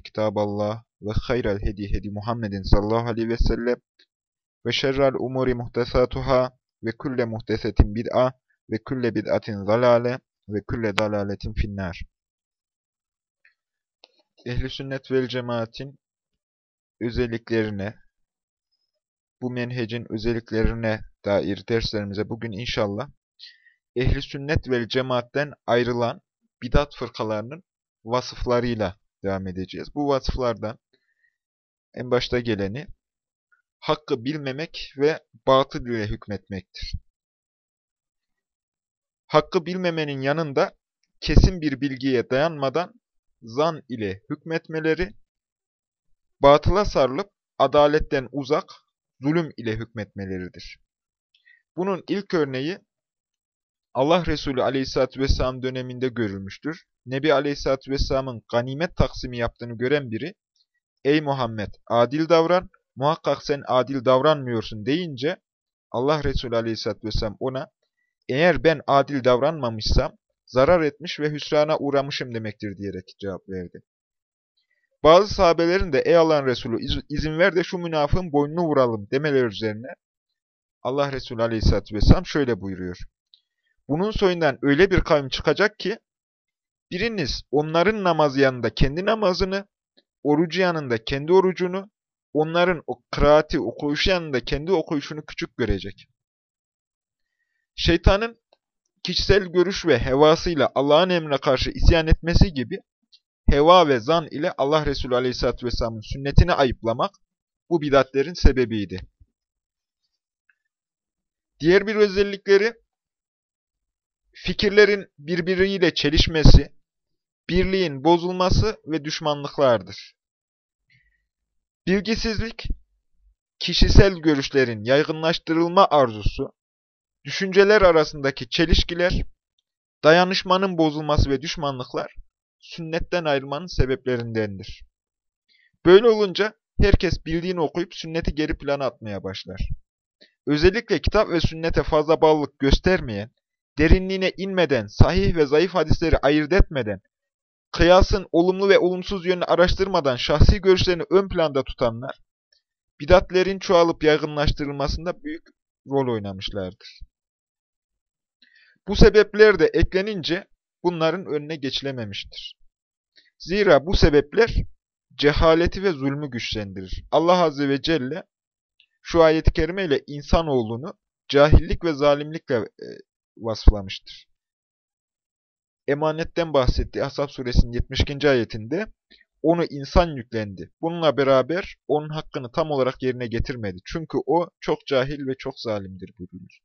kitaballah ve hayral hedi hedi Muhammedin sallallahu aleyhi ve sellem ve şerrel umuri muhtesatuhâ ve külle muhtesetin bid'a ve külle bid'atin zalale ve külle dalaletin finnâr. Ehli sünnet vel cemaatin özelliklerine, bu menhecin özelliklerine dair derslerimize bugün inşallah ehli sünnet vel cemaatten ayrılan bidat fırkalarının vasıflarıyla devam edeceğiz. Bu vasıflardan en başta geleni hakkı bilmemek ve batıl ile hükmetmektir. Hakkı bilmemenin yanında kesin bir bilgiye dayanmadan zan ile hükmetmeleri, batıla sarılıp adaletten uzak zulüm ile hükmetmeleridir. Bunun ilk örneği Allah Resulü Aleyhisselatü Vesselam döneminde görülmüştür. Nebi Aleyhisselatü Vesselam'ın ganimet taksimi yaptığını gören biri, Ey Muhammed adil davran, muhakkak sen adil davranmıyorsun deyince, Allah Resulü Aleyhisselatü Vesselam ona, eğer ben adil davranmamışsam, zarar etmiş ve hüsrana uğramışım demektir diyerek cevap verdi. Bazı sahabelerin de ey Allah'ın Resulü iz izin ver de şu münafığın boynunu vuralım demeler üzerine Allah Resulü Aleyhisselatü Vesselam şöyle buyuruyor. Bunun soyundan öyle bir kavim çıkacak ki, biriniz onların namazı yanında kendi namazını, orucu yanında kendi orucunu, onların o kıraati, okuyuşu yanında kendi okuyuşunu küçük görecek. Şeytanın kişisel görüş ve hevasıyla Allah'ın emrine karşı isyan etmesi gibi, heva ve zan ile Allah Resulü Aleyhisselatü Vesselam'ın sünnetini ayıplamak, bu bidatlerin sebebiydi. Diğer bir özellikleri, fikirlerin birbiriyle çelişmesi, birliğin bozulması ve düşmanlıklardır. Bilgisizlik, kişisel görüşlerin yaygınlaştırılma arzusu, düşünceler arasındaki çelişkiler, dayanışmanın bozulması ve düşmanlıklar, sünnetten ayrılmanın sebeplerindendir. Böyle olunca herkes bildiğini okuyup sünneti geri plana atmaya başlar. Özellikle kitap ve sünnete fazla bağlılık göstermeyen, derinliğine inmeden, sahih ve zayıf hadisleri ayırt etmeden, kıyasın olumlu ve olumsuz yönünü araştırmadan şahsi görüşlerini ön planda tutanlar, bidatlerin çoğalıp yaygınlaştırılmasında büyük rol oynamışlardır. Bu sebepler de eklenince bunların önüne geçilememiştir. Zira bu sebepler cehaleti ve zulmü güçlendirir. Allah Azze ve Celle şu ayet-i kerime ile insanoğlunu cahillik ve zalimlikle e, vasıflamıştır. Emanetten bahsettiği Ashab suresinin 72. ayetinde onu insan yüklendi. Bununla beraber onun hakkını tam olarak yerine getirmedi. Çünkü o çok cahil ve çok zalimdir buyurulur.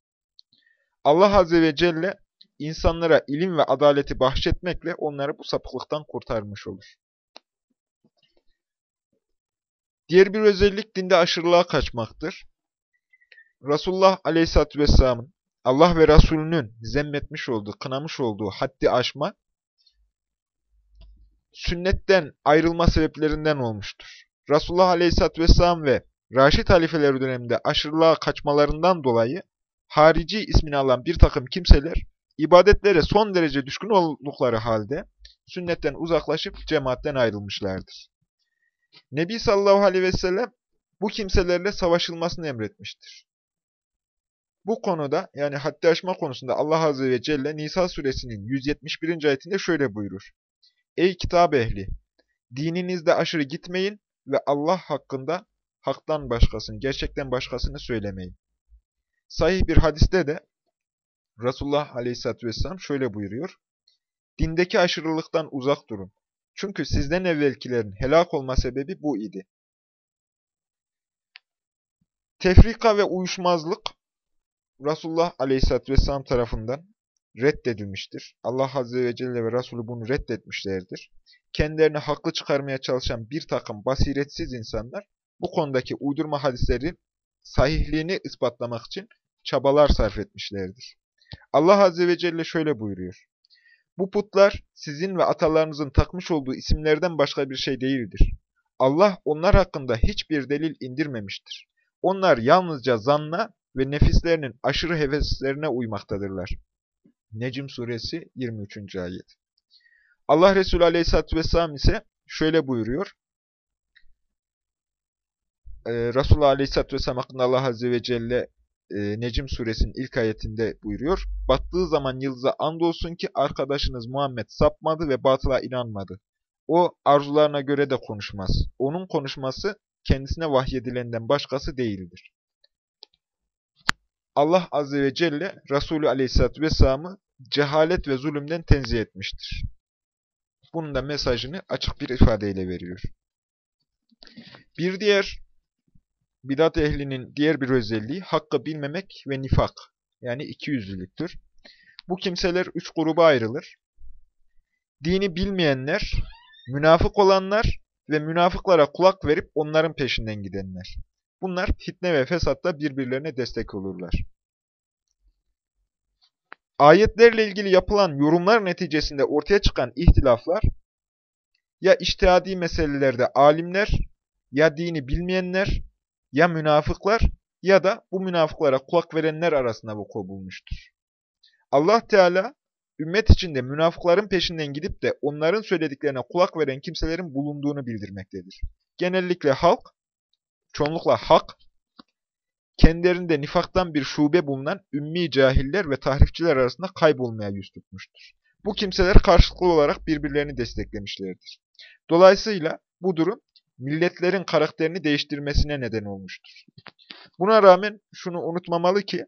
Allah Azze ve Celle insanlara ilim ve adaleti bahşetmekle onları bu sapıklıktan kurtarmış olur. Diğer bir özellik dinde aşırılığa kaçmaktır. Resulullah Aleyhisselatü Vesselam'ın Allah ve Resulünün zemmetmiş olduğu, kınamış olduğu haddi aşma, sünnetten ayrılma sebeplerinden olmuştur. Resulullah Aleyhisselatü Vesselam ve Raşid halifeleri döneminde aşırılığa kaçmalarından dolayı harici ismini alan bir takım kimseler, ibadetlere son derece düşkün oldukları halde sünnetten uzaklaşıp cemaatten ayrılmışlardır. Nebi sallallahu aleyhi ve sellem bu kimselerle savaşılmasını emretmiştir. Bu konuda yani haddi aşma konusunda Allah Azze ve Celle Nisa suresinin 171. ayetinde şöyle buyurur. Ey kitap ehli! Dininizde aşırı gitmeyin ve Allah hakkında haktan başkasını, gerçekten başkasını söylemeyin. Sahih bir hadiste de Resulullah Aleyhisselatü Vesselam şöyle buyuruyor. Dindeki aşırılıktan uzak durun. Çünkü sizden evvelkilerin helak olma sebebi bu idi. Tefrika ve uyuşmazlık Resulullah Aleyhisselatü Vesselam tarafından reddedilmiştir. Allah Azze ve Celle ve Resulü bunu reddetmişlerdir. Kendilerini haklı çıkarmaya çalışan bir takım basiretsiz insanlar bu konudaki uydurma hadislerin sahihliğini ispatlamak için çabalar sarf etmişlerdir. Allah Azze ve Celle şöyle buyuruyor. Bu putlar sizin ve atalarınızın takmış olduğu isimlerden başka bir şey değildir. Allah onlar hakkında hiçbir delil indirmemiştir. Onlar yalnızca zanna ve nefislerinin aşırı heveslerine uymaktadırlar. Necm suresi 23. ayet. Allah Resulü aleyhissalatü vesselam ise şöyle buyuruyor. Ee, Resulullah aleyhissalatü vesselam hakkında Allah azze ve celle e, Necm suresinin ilk ayetinde buyuruyor. Battığı zaman yıldıza andolsun ki arkadaşınız Muhammed sapmadı ve batıla inanmadı. O arzularına göre de konuşmaz. Onun konuşması kendisine vahyedilenden başkası değildir. Allah Azze ve Celle Resulü Aleyhisselatü Vesselam'ı cehalet ve zulümden tenzih etmiştir. Bunun da mesajını açık bir ifadeyle veriyor. Bir diğer bidat ehlinin diğer bir özelliği hakkı bilmemek ve nifak yani ikiyüzlülüktür. Bu kimseler üç gruba ayrılır. Dini bilmeyenler, münafık olanlar ve münafıklara kulak verip onların peşinden gidenler. Bunlar fitne ve fesatta birbirlerine destek olurlar. Ayetlerle ilgili yapılan yorumlar neticesinde ortaya çıkan ihtilaflar, ya iştihadi meselelerde alimler, ya dini bilmeyenler, ya münafıklar ya da bu münafıklara kulak verenler arasında vuku bulmuştur. Allah Teala, ümmet içinde münafıkların peşinden gidip de onların söylediklerine kulak veren kimselerin bulunduğunu bildirmektedir. Genellikle halk, çoğunlukla hak, kendilerinde nifaktan bir şube bulunan ümmi cahiller ve tahrifçiler arasında kaybolmaya yüz tutmuştur. Bu kimseler karşılıklı olarak birbirlerini desteklemişlerdir. Dolayısıyla bu durum milletlerin karakterini değiştirmesine neden olmuştur. Buna rağmen şunu unutmamalı ki,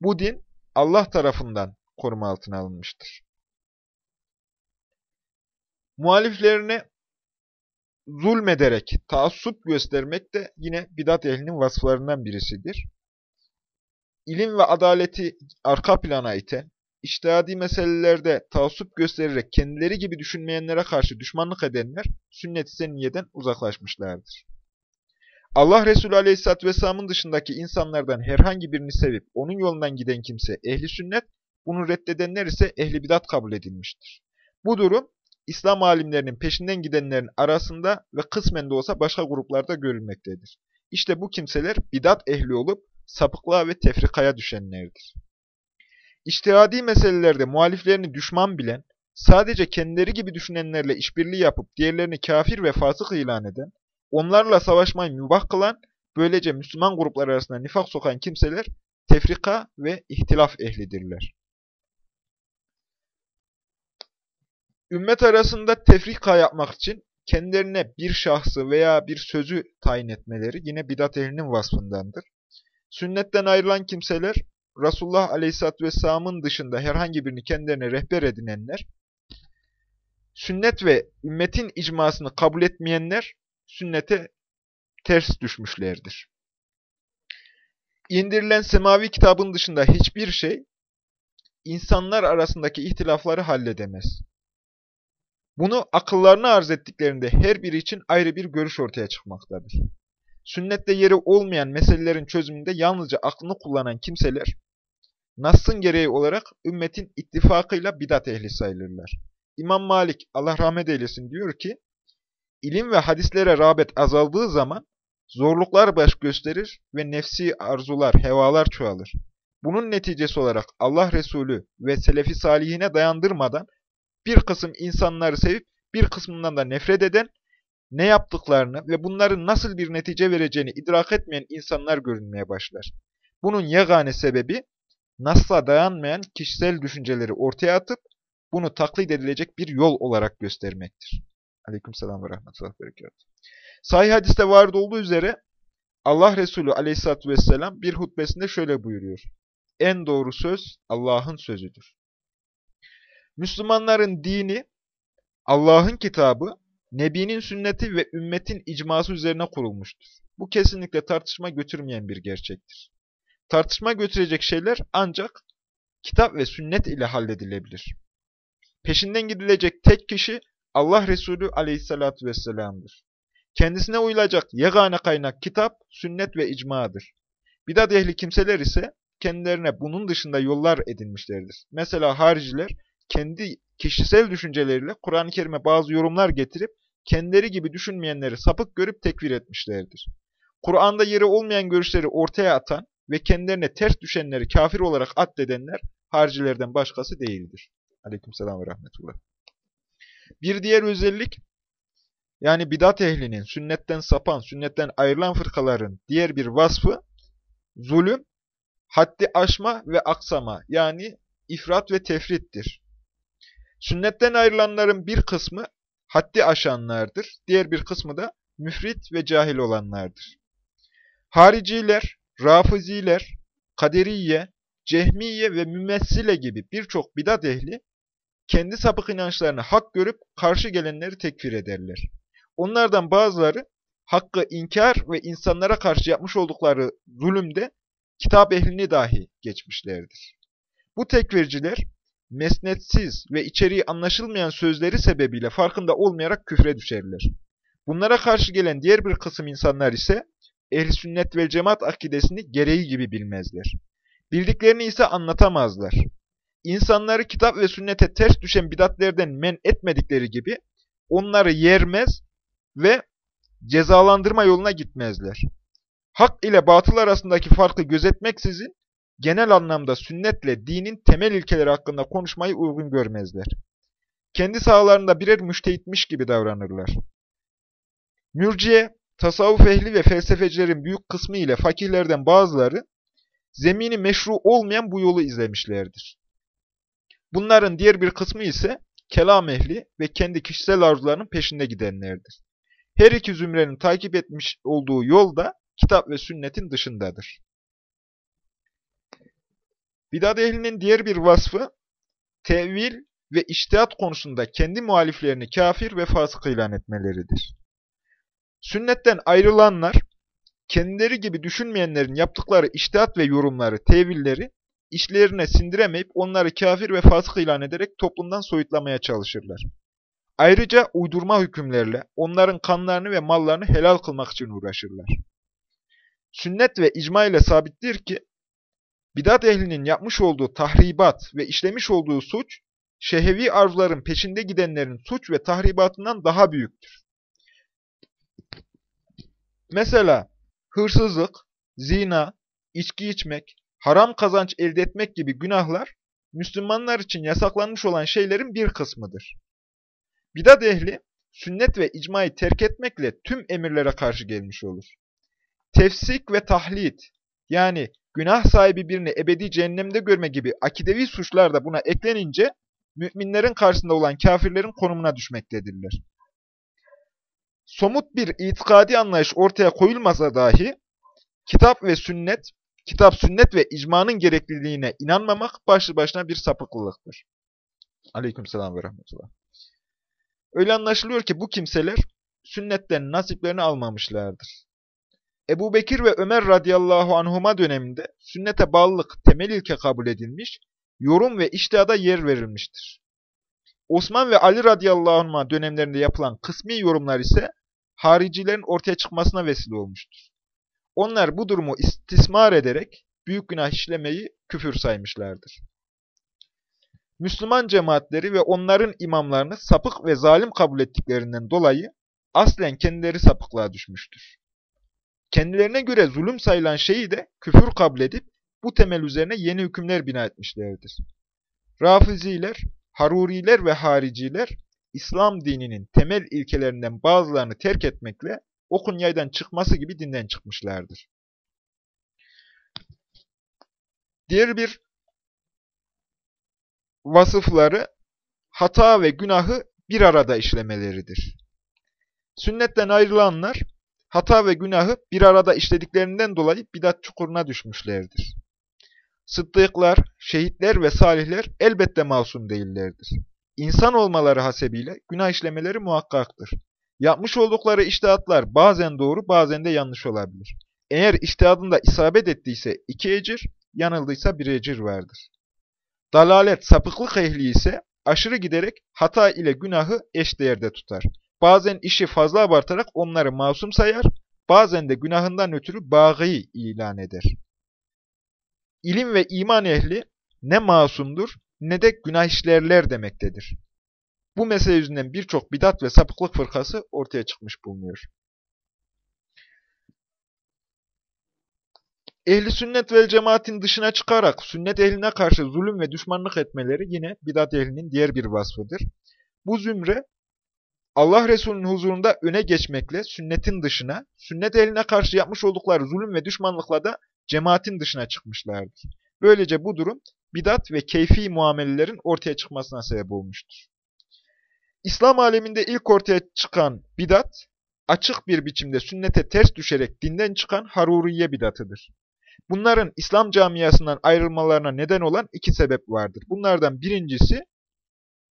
bu din Allah tarafından koruma altına alınmıştır. Muhaliflerine zulmederek taassup göstermek de yine bidat ehlinin vasıflarından birisidir. İlim ve adaleti arka plana iten, iştihadi meselelerde taassup göstererek kendileri gibi düşünmeyenlere karşı düşmanlık edenler sünnet-i seniyeden uzaklaşmışlardır. Allah Resulü Aleyhisselatü Vesselam'ın dışındaki insanlardan herhangi birini sevip onun yolundan giden kimse ehli sünnet, bunu reddedenler ise ehli bidat kabul edilmiştir. Bu durum İslam alimlerinin peşinden gidenlerin arasında ve kısmen de olsa başka gruplarda görülmektedir. İşte bu kimseler bidat ehli olup sapıklığa ve tefrikaya düşenlerdir. İçtihadi meselelerde muhaliflerini düşman bilen, sadece kendileri gibi düşünenlerle işbirliği yapıp diğerlerini kafir ve fasık ilan eden, onlarla savaşmayı mübah kılan, böylece Müslüman gruplar arasında nifak sokan kimseler tefrika ve ihtilaf ehlidirler. Ümmet arasında tefrika yapmak için kendilerine bir şahsı veya bir sözü tayin etmeleri yine bidat ehlinin vasfındandır. Sünnetten ayrılan kimseler, Resulullah Aleyhisselatü Vesselam'ın dışında herhangi birini kendilerine rehber edinenler, sünnet ve ümmetin icmasını kabul etmeyenler, sünnete ters düşmüşlerdir. İndirilen semavi kitabın dışında hiçbir şey, insanlar arasındaki ihtilafları halledemez. Bunu akıllarına arz ettiklerinde her biri için ayrı bir görüş ortaya çıkmaktadır. Sünnette yeri olmayan meselelerin çözümünde yalnızca aklını kullanan kimseler, Nas'ın gereği olarak ümmetin ittifakıyla bidat ehli sayılırlar. İmam Malik, Allah rahmet eylesin diyor ki, ilim ve hadislere rağbet azaldığı zaman zorluklar baş gösterir ve nefsi arzular, hevalar çoğalır. Bunun neticesi olarak Allah Resulü ve Selefi Salihine dayandırmadan bir kısım insanları sevip bir kısmından da nefret eden, ne yaptıklarını ve bunların nasıl bir netice vereceğini idrak etmeyen insanlar görünmeye başlar. Bunun yegane sebebi, nasla dayanmayan kişisel düşünceleri ortaya atıp, bunu taklit edilecek bir yol olarak göstermektir. Aleykümselam ve rahmetullah berekat. Sahih hadiste vardı olduğu üzere, Allah Resulü aleyhissalatü vesselam bir hutbesinde şöyle buyuruyor. En doğru söz Allah'ın sözüdür. Müslümanların dini, Allah'ın kitabı, Nebi'nin sünneti ve ümmetin icması üzerine kurulmuştur. Bu kesinlikle tartışma götürmeyen bir gerçektir. Tartışma götürecek şeyler ancak kitap ve sünnet ile halledilebilir. Peşinden gidilecek tek kişi Allah Resulü aleyhissalatü vesselam'dır. Kendisine uyulacak yegane kaynak kitap, sünnet ve icmadır. Bidat ehli kimseler ise kendilerine bunun dışında yollar edinmişlerdir. Mesela hariciler kendi kişisel düşünceleriyle Kur'an-ı Kerim'e bazı yorumlar getirip kendileri gibi düşünmeyenleri sapık görüp tekfir etmişlerdir. Kur'an'da yeri olmayan görüşleri ortaya atan ve kendilerine ters düşenleri kafir olarak addedenler haricilerden başkası değildir. Aleykümselam ve rahmetullah. Bir diğer özellik, yani bidat ehlinin, sünnetten sapan, sünnetten ayrılan fırkaların diğer bir vasfı, zulüm, haddi aşma ve aksama, yani ifrat ve tefrittir. Sünnetten ayrılanların bir kısmı haddi aşanlardır, diğer bir kısmı da müfrit ve cahil olanlardır. Hariciler, Rafiziler, Kaderiye, Cehmiye ve Mümessile gibi birçok bidat ehli kendi sapık inançlarını hak görüp karşı gelenleri tekfir ederler. Onlardan bazıları hakkı inkar ve insanlara karşı yapmış oldukları zulümde kitap ehlini dahi geçmişlerdir. Bu tekvirciler mesnetsiz ve içeriği anlaşılmayan sözleri sebebiyle farkında olmayarak küfre düşerler. Bunlara karşı gelen diğer bir kısım insanlar ise ehl sünnet ve cemaat akidesini gereği gibi bilmezler. Bildiklerini ise anlatamazlar. İnsanları kitap ve sünnete ters düşen bidatlerden men etmedikleri gibi onları yermez ve cezalandırma yoluna gitmezler. Hak ile batıl arasındaki farkı gözetmeksizin genel anlamda sünnetle dinin temel ilkeleri hakkında konuşmayı uygun görmezler. Kendi sahalarında birer müştehitmiş gibi davranırlar. Mürciye, tasavvuf ehli ve felsefecilerin büyük kısmı ile fakirlerden bazıları zemini meşru olmayan bu yolu izlemişlerdir. Bunların diğer bir kısmı ise kelam ehli ve kendi kişisel arzularının peşinde gidenlerdir. Her iki zümrenin takip etmiş olduğu yol da kitap ve sünnetin dışındadır. Bidat ehlinin diğer bir vasfı, tevil ve iştihat konusunda kendi muhaliflerini kafir ve fasık ilan etmeleridir. Sünnetten ayrılanlar, kendileri gibi düşünmeyenlerin yaptıkları iştihat ve yorumları, tevilleri, işlerine sindiremeyip onları kafir ve fasık ilan ederek toplumdan soyutlamaya çalışırlar. Ayrıca uydurma hükümlerle onların kanlarını ve mallarını helal kılmak için uğraşırlar. Sünnet ve icma ile sabittir ki, bidat ehlinin yapmış olduğu tahribat ve işlemiş olduğu suç, şehevi arzuların peşinde gidenlerin suç ve tahribatından daha büyüktür. Mesela hırsızlık, zina, içki içmek, haram kazanç elde etmek gibi günahlar, Müslümanlar için yasaklanmış olan şeylerin bir kısmıdır. Bidat ehli, sünnet ve icmayı terk etmekle tüm emirlere karşı gelmiş olur. Tefsik ve tahlit, yani günah sahibi birini ebedi cehennemde görme gibi akidevi suçlar da buna eklenince, müminlerin karşısında olan kafirlerin konumuna düşmektedirler. Somut bir itikadi anlayış ortaya koyulmasa dahi, kitap ve sünnet, kitap, sünnet ve icmanın gerekliliğine inanmamak başlı başına bir sapıklılıktır. Aleykümselam ve rahmetullah. Öyle anlaşılıyor ki bu kimseler sünnetten nasiplerini almamışlardır. Ebu Bekir ve Ömer radıyallahu anhuma döneminde sünnete bağlılık temel ilke kabul edilmiş, yorum ve iştihada yer verilmiştir. Osman ve Ali radıyallahu anhuma dönemlerinde yapılan kısmi yorumlar ise haricilerin ortaya çıkmasına vesile olmuştur. Onlar bu durumu istismar ederek büyük günah işlemeyi küfür saymışlardır. Müslüman cemaatleri ve onların imamlarını sapık ve zalim kabul ettiklerinden dolayı aslen kendileri sapıklığa düşmüştür. Kendilerine göre zulüm sayılan şeyi de küfür kabul edip bu temel üzerine yeni hükümler bina etmişlerdir. Rafiziler, Haruriler ve Hariciler İslam dininin temel ilkelerinden bazılarını terk etmekle okun yaydan çıkması gibi dinden çıkmışlardır. Diğer bir vasıfları hata ve günahı bir arada işlemeleridir. Sünnetten ayrılanlar hata ve günahı bir arada işlediklerinden dolayı bidat çukuruna düşmüşlerdir. Sıddıklar, şehitler ve salihler elbette masum değillerdir. İnsan olmaları hasebiyle günah işlemeleri muhakkaktır. Yapmış oldukları iştihatlar bazen doğru bazen de yanlış olabilir. Eğer iştihadında isabet ettiyse iki ecir, yanıldıysa bir ecir vardır. Dalalet, sapıklık ehli ise aşırı giderek hata ile günahı eş değerde tutar. Bazen işi fazla abartarak onları masum sayar, bazen de günahından ötürü bağı ilan eder. İlim ve iman ehli ne masumdur ne de günah işlerler demektedir. Bu mesele yüzünden birçok bidat ve sapıklık fırkası ortaya çıkmış bulunuyor. Ehli sünnet vel cemaatin dışına çıkarak sünnet ehline karşı zulüm ve düşmanlık etmeleri yine bidat ehlinin diğer bir vasfıdır. Bu zümre Allah Resulü'nün huzurunda öne geçmekle sünnetin dışına, sünnet ehline karşı yapmış oldukları zulüm ve düşmanlıkla da cemaatin dışına çıkmışlardır. Böylece bu durum bidat ve keyfi muamelelerin ortaya çıkmasına sebep olmuştur. İslam aleminde ilk ortaya çıkan bidat, açık bir biçimde sünnete ters düşerek dinden çıkan Haruriye bidatıdır. Bunların İslam camiasından ayrılmalarına neden olan iki sebep vardır. Bunlardan birincisi,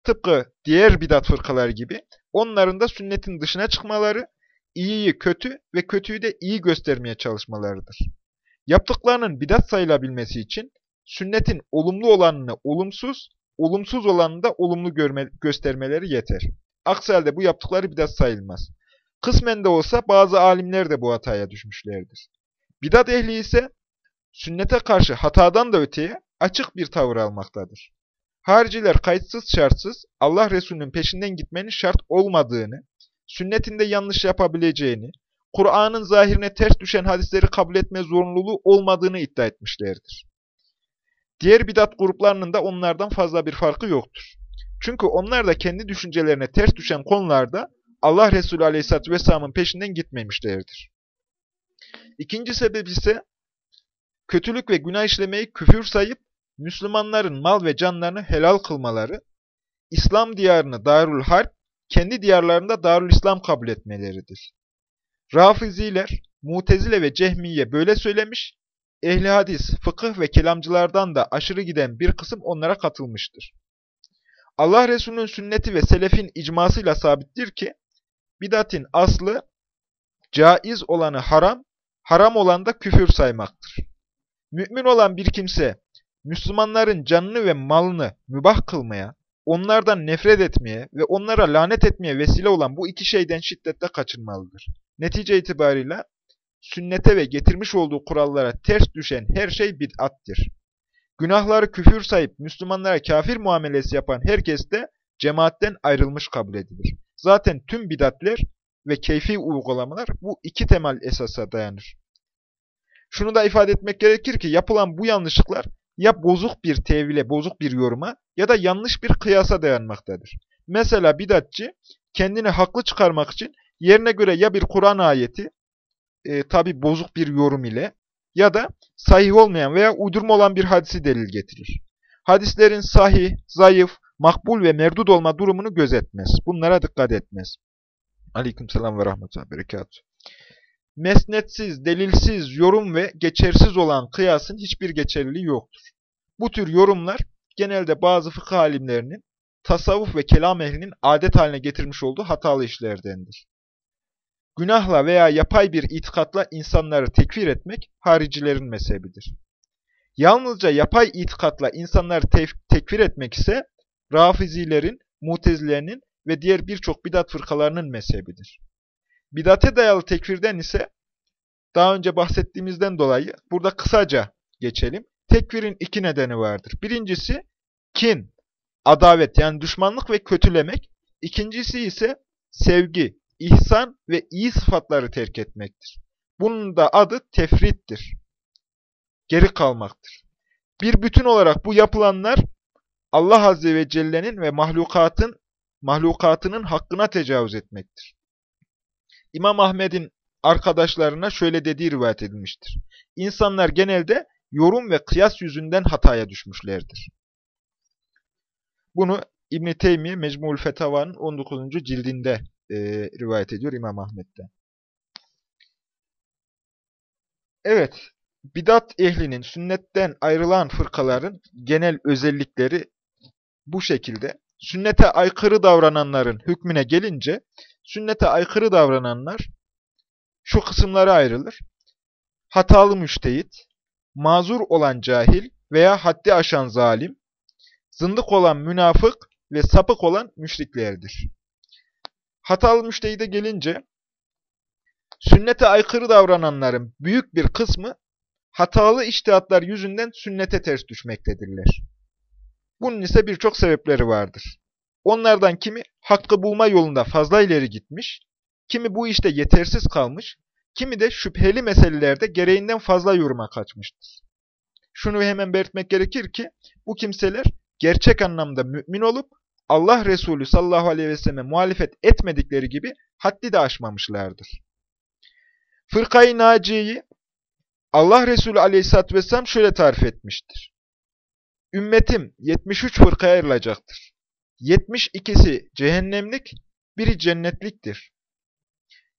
tıpkı diğer bidat fırkalar gibi, onların da sünnetin dışına çıkmaları, iyiyi kötü ve kötüyü de iyi göstermeye çalışmalarıdır. Yaptıklarının bidat sayılabilmesi için, sünnetin olumlu olanını olumsuz, olumsuz olanını da olumlu görme, göstermeleri yeter. Aksi halde bu yaptıkları bidat sayılmaz. Kısmen de olsa bazı alimler de bu hataya düşmüşlerdir. Bidat ehli ise sünnete karşı hatadan da öteye açık bir tavır almaktadır. Hariciler kayıtsız şartsız Allah Resulü'nün peşinden gitmenin şart olmadığını, sünnetinde yanlış yapabileceğini, Kur'an'ın zahirine ters düşen hadisleri kabul etme zorunluluğu olmadığını iddia etmişlerdir. Diğer bidat gruplarının da onlardan fazla bir farkı yoktur. Çünkü onlar da kendi düşüncelerine ters düşen konularda Allah Resulü Aleyhisselatü Vesselam'ın peşinden gitmemişlerdir. İkinci sebep ise kötülük ve günah işlemeyi küfür sayıp Müslümanların mal ve canlarını helal kılmaları, İslam diyarını Darül Harp, kendi diyarlarında Darül İslam kabul etmeleridir. Rafiziler, Mutezile ve Cehmiye böyle söylemiş, ehli hadis, fıkıh ve kelamcılardan da aşırı giden bir kısım onlara katılmıştır. Allah Resulü'nün sünneti ve selefin icmasıyla sabittir ki, bidatin aslı, caiz olanı haram, haram olan da küfür saymaktır. Mümin olan bir kimse, Müslümanların canını ve malını mübah kılmaya, onlardan nefret etmeye ve onlara lanet etmeye vesile olan bu iki şeyden şiddetle kaçınmalıdır. Netice itibarıyla sünnete ve getirmiş olduğu kurallara ters düşen her şey bid'attir. Günahları küfür sayıp Müslümanlara kafir muamelesi yapan herkes de cemaatten ayrılmış kabul edilir. Zaten tüm bidatler ve keyfi uygulamalar bu iki temel esasa dayanır. Şunu da ifade etmek gerekir ki yapılan bu yanlışlıklar ya bozuk bir tevhile, bozuk bir yoruma ya da yanlış bir kıyasa dayanmaktadır. Mesela bidatçı kendini haklı çıkarmak için yerine göre ya bir Kur'an ayeti, e, tabi bozuk bir yorum ile ya da sahih olmayan veya uydurma olan bir hadisi delil getirir. Hadislerin sahih, zayıf, makbul ve merdud olma durumunu gözetmez. Bunlara dikkat etmez. Aleykümselam ve rahmetullah berekatuhu. Mesnetsiz, delilsiz, yorum ve geçersiz olan kıyasın hiçbir geçerliliği yoktur. Bu tür yorumlar genelde bazı fıkıh alimlerinin tasavvuf ve kelam ehlinin adet haline getirmiş olduğu hatalı işlerdendir. Günahla veya yapay bir itikatla insanları tekfir etmek haricilerin mezhebidir. Yalnızca yapay itikatla insanları tekfir etmek ise rafizilerin, mutezilerinin ve diğer birçok bidat fırkalarının mezhebidir. Bidate dayalı tekfirden ise daha önce bahsettiğimizden dolayı burada kısaca geçelim. Tekfirin iki nedeni vardır. Birincisi kin, adavet yani düşmanlık ve kötülemek. İkincisi ise sevgi, ihsan ve iyi sıfatları terk etmektir. Bunun da adı tefrittir. Geri kalmaktır. Bir bütün olarak bu yapılanlar Allah Azze ve Celle'nin ve mahlukatın mahlukatının hakkına tecavüz etmektir. İmam Ahmet'in arkadaşlarına şöyle dediği rivayet edilmiştir. İnsanlar genelde yorum ve kıyas yüzünden hataya düşmüşlerdir. Bunu İbn-i Teymiye Mecmul Fetava'nın 19. cildinde e, rivayet ediyor İmam Ahmet'ten. Evet, bidat ehlinin sünnetten ayrılan fırkaların genel özellikleri bu şekilde. Sünnete aykırı davrananların hükmüne gelince, sünnete aykırı davrananlar şu kısımlara ayrılır. Hatalı müştehit, mazur olan cahil veya haddi aşan zalim, zındık olan münafık ve sapık olan müşriklerdir. Hatalı müştehide gelince, sünnete aykırı davrananların büyük bir kısmı hatalı iştihatlar yüzünden sünnete ters düşmektedirler. Bunun ise birçok sebepleri vardır. Onlardan kimi hakkı bulma yolunda fazla ileri gitmiş, kimi bu işte yetersiz kalmış, kimi de şüpheli meselelerde gereğinden fazla yoruma kaçmıştır. Şunu hemen belirtmek gerekir ki, bu kimseler gerçek anlamda mümin olup, Allah Resulü sallallahu aleyhi ve selleme muhalefet etmedikleri gibi haddi de aşmamışlardır. Fırkayı Naciye'yi Allah Resulü aleyhissalatü vesselam şöyle tarif etmiştir. Ümmetim 73 fırkaya ayrılacaktır. 72'si cehennemlik, biri cennetliktir.